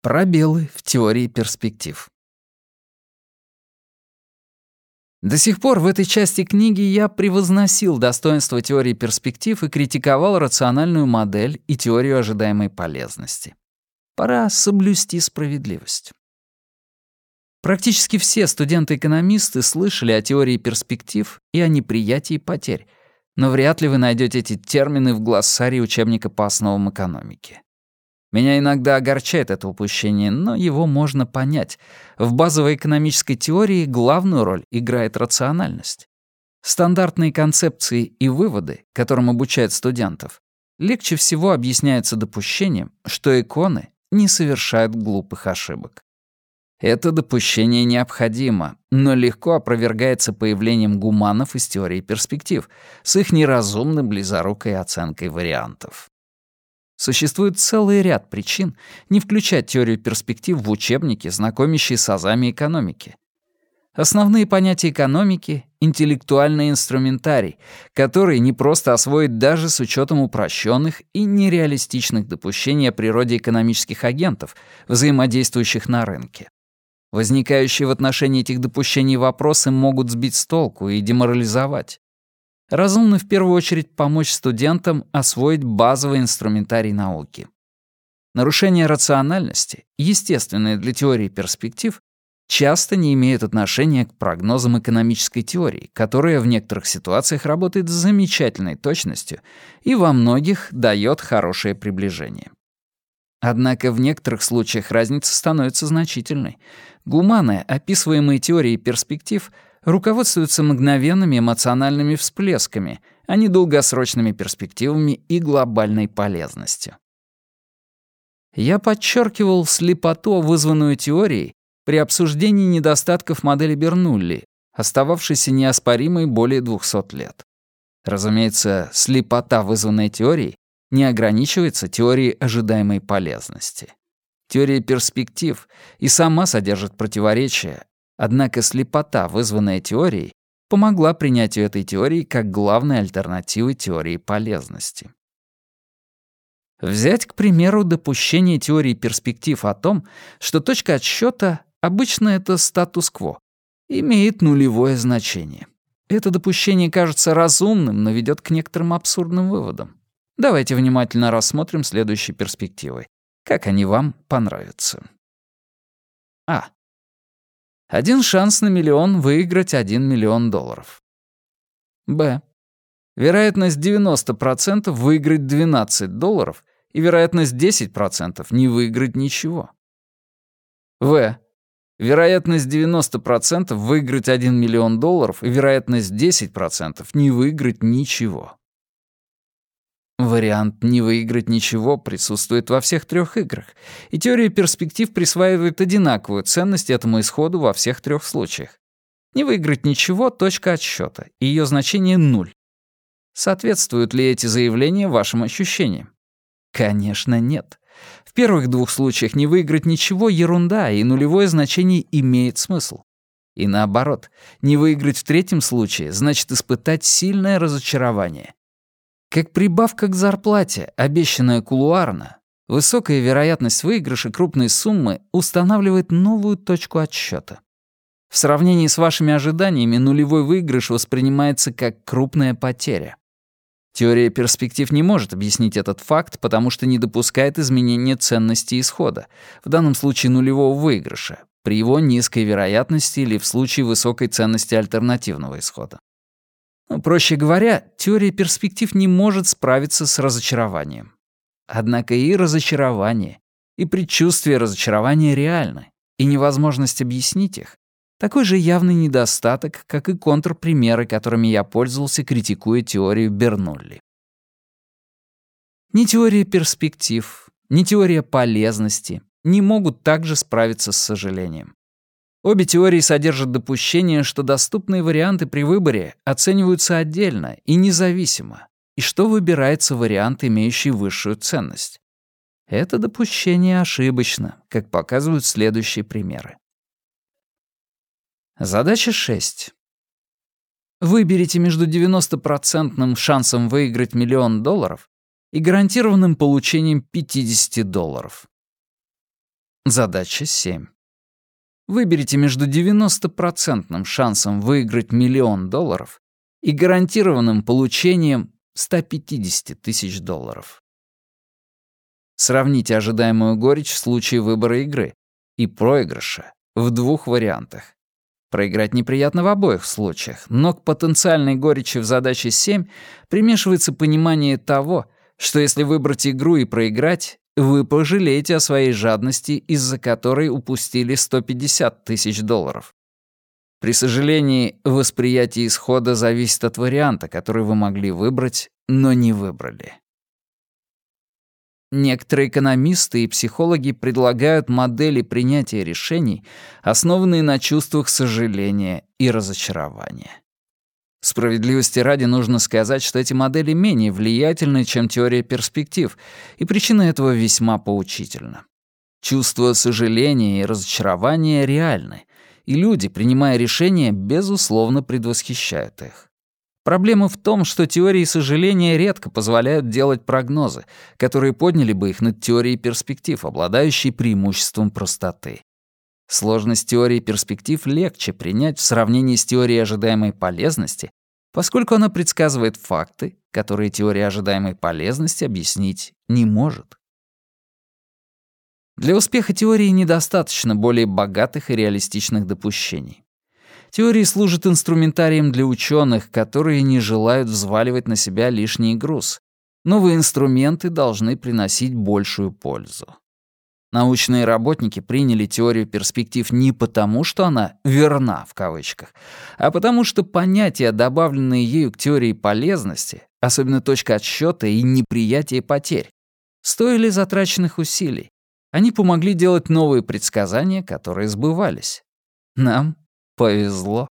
Пробелы в теории перспектив. До сих пор в этой части книги я превозносил достоинство теории перспектив и критиковал рациональную модель и теорию ожидаемой полезности. Пора соблюсти справедливость. Практически все студенты-экономисты слышали о теории перспектив и о неприятии потерь, но вряд ли вы найдете эти термины в глоссарии учебника по основам экономики. Меня иногда огорчает это упущение, но его можно понять. В базовой экономической теории главную роль играет рациональность. Стандартные концепции и выводы, которым обучают студентов, легче всего объясняются допущением, что иконы не совершают глупых ошибок. Это допущение необходимо, но легко опровергается появлением гуманов из теории перспектив с их неразумной близорукой оценкой вариантов. Существует целый ряд причин не включать теорию перспектив в учебники, знакомящие с азами экономики. Основные понятия экономики — интеллектуальный инструментарий, который не просто освоить даже с учетом упрощенных и нереалистичных допущений о природе экономических агентов, взаимодействующих на рынке. Возникающие в отношении этих допущений вопросы могут сбить с толку и деморализовать. Разумно в первую очередь помочь студентам освоить базовый инструментарий науки. Нарушения рациональности, естественные для теории перспектив, часто не имеют отношения к прогнозам экономической теории, которая в некоторых ситуациях работает с замечательной точностью и во многих дает хорошее приближение. Однако в некоторых случаях разница становится значительной. Гуманы, описываемые теорией перспектив — руководствуются мгновенными эмоциональными всплесками, а не долгосрочными перспективами и глобальной полезностью. Я подчеркивал слепоту, вызванную теорией, при обсуждении недостатков модели Бернулли, остававшейся неоспоримой более 200 лет. Разумеется, слепота, вызванная теорией, не ограничивается теорией ожидаемой полезности. Теория перспектив и сама содержит противоречия, Однако слепота, вызванная теорией, помогла принятию этой теории как главной альтернативы теории полезности. Взять, к примеру, допущение теории перспектив о том, что точка отсчета обычно это статус-кво, имеет нулевое значение. Это допущение кажется разумным, но ведет к некоторым абсурдным выводам. Давайте внимательно рассмотрим следующие перспективы. Как они вам понравятся. А. Один шанс на миллион выиграть 1 миллион долларов. Б. Вероятность 90% выиграть 12 долларов и вероятность 10% не выиграть ничего. В. Вероятность 90% выиграть 1 миллион долларов и вероятность 10% не выиграть ничего. Вариант «не выиграть ничего» присутствует во всех трех играх, и теория перспектив присваивает одинаковую ценность этому исходу во всех трех случаях. Не выиграть ничего — точка отсчета, и ее значение — нуль. Соответствуют ли эти заявления вашим ощущениям? Конечно, нет. В первых двух случаях не выиграть ничего — ерунда, и нулевое значение имеет смысл. И наоборот, не выиграть в третьем случае значит испытать сильное разочарование, как прибавка к зарплате, обещанная кулуарно, высокая вероятность выигрыша крупной суммы устанавливает новую точку отсчета. В сравнении с вашими ожиданиями нулевой выигрыш воспринимается как крупная потеря. Теория перспектив не может объяснить этот факт, потому что не допускает изменения ценности исхода, в данном случае нулевого выигрыша, при его низкой вероятности или в случае высокой ценности альтернативного исхода. Проще говоря, теория перспектив не может справиться с разочарованием. Однако и разочарование, и предчувствие разочарования реальны, и невозможность объяснить их — такой же явный недостаток, как и контрпримеры, которыми я пользовался, критикуя теорию Бернулли. Ни теория перспектив, ни теория полезности не могут также справиться с сожалением. Обе теории содержат допущение, что доступные варианты при выборе оцениваются отдельно и независимо, и что выбирается вариант, имеющий высшую ценность. Это допущение ошибочно, как показывают следующие примеры. Задача 6. Выберите между 90% шансом выиграть миллион долларов и гарантированным получением 50 долларов. Задача 7. Выберите между 90% шансом выиграть миллион долларов и гарантированным получением 150 тысяч долларов. Сравните ожидаемую горечь в случае выбора игры и проигрыша в двух вариантах. Проиграть неприятно в обоих случаях, но к потенциальной горечи в задаче 7 примешивается понимание того, что если выбрать игру и проиграть, вы пожалеете о своей жадности, из-за которой упустили 150 тысяч долларов. При сожалении, восприятие исхода зависит от варианта, который вы могли выбрать, но не выбрали. Некоторые экономисты и психологи предлагают модели принятия решений, основанные на чувствах сожаления и разочарования. Справедливости ради нужно сказать, что эти модели менее влиятельны, чем теория перспектив, и причина этого весьма поучительна. Чувство сожаления и разочарования реальны, и люди, принимая решения, безусловно предвосхищают их. Проблема в том, что теории сожаления редко позволяют делать прогнозы, которые подняли бы их над теорией перспектив, обладающей преимуществом простоты. Сложность теории перспектив легче принять в сравнении с теорией ожидаемой полезности, поскольку она предсказывает факты, которые теория ожидаемой полезности объяснить не может. Для успеха теории недостаточно более богатых и реалистичных допущений. Теории служат инструментарием для ученых, которые не желают взваливать на себя лишний груз. Новые инструменты должны приносить большую пользу. Научные работники приняли теорию перспектив не потому, что она «верна» в кавычках, а потому что понятия, добавленные ею к теории полезности, особенно точка отсчета и неприятие потерь, стоили затраченных усилий. Они помогли делать новые предсказания, которые сбывались. Нам Повезло.